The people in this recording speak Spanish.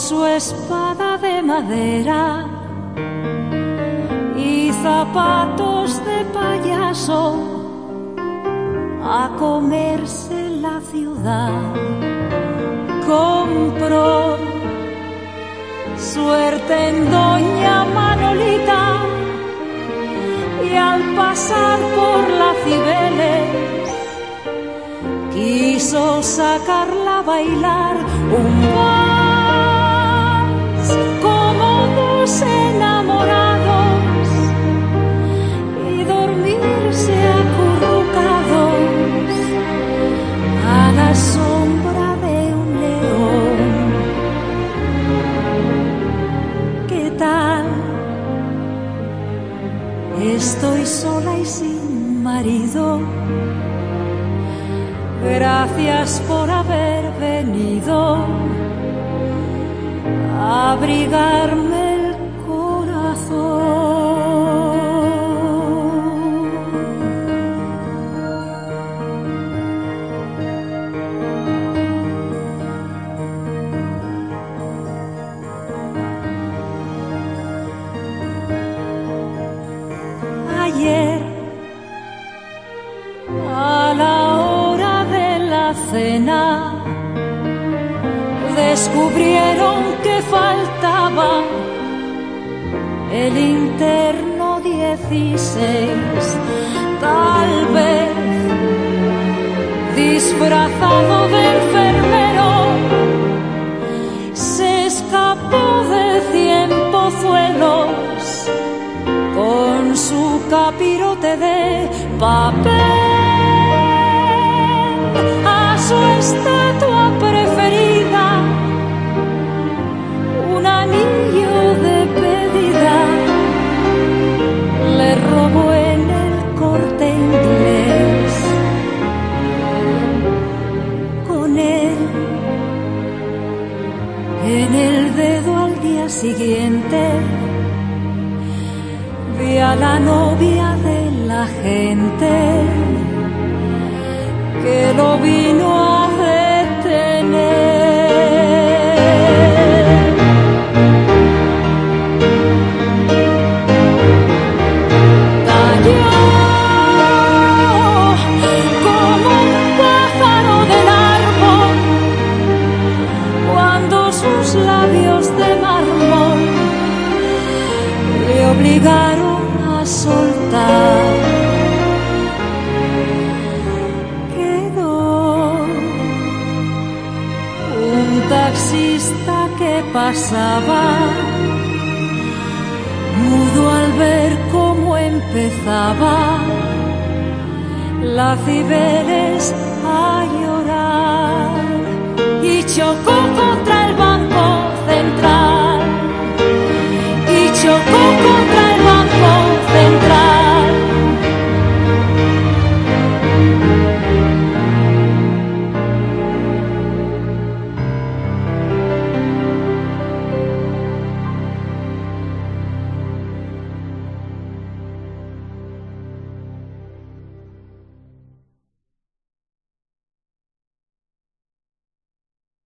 su espada de madera y zapatos de payaso a comerse la ciudad. Compró suerte en Doña Manolita y al pasar por la Cibeles quiso sacarla a bailar un como dos enamorados y dormirse acurrucados a la sombra de un león. ¿Qué tal? Estoy sola y sin marido. Gracias por haber venido abrigarme el corazón. Ayer a la hora de la cena descubrieron que faltaba el interno 16, tal vez disfrazado de enfermero, se escapó de cien pozuelos con su capirote de papel siguiente. Vi a la novia de la gente que lo vino a soltar. Quedó un taxista que pasaba, mudo al ver cómo empezaba la Cibeles a llorar y chocó contra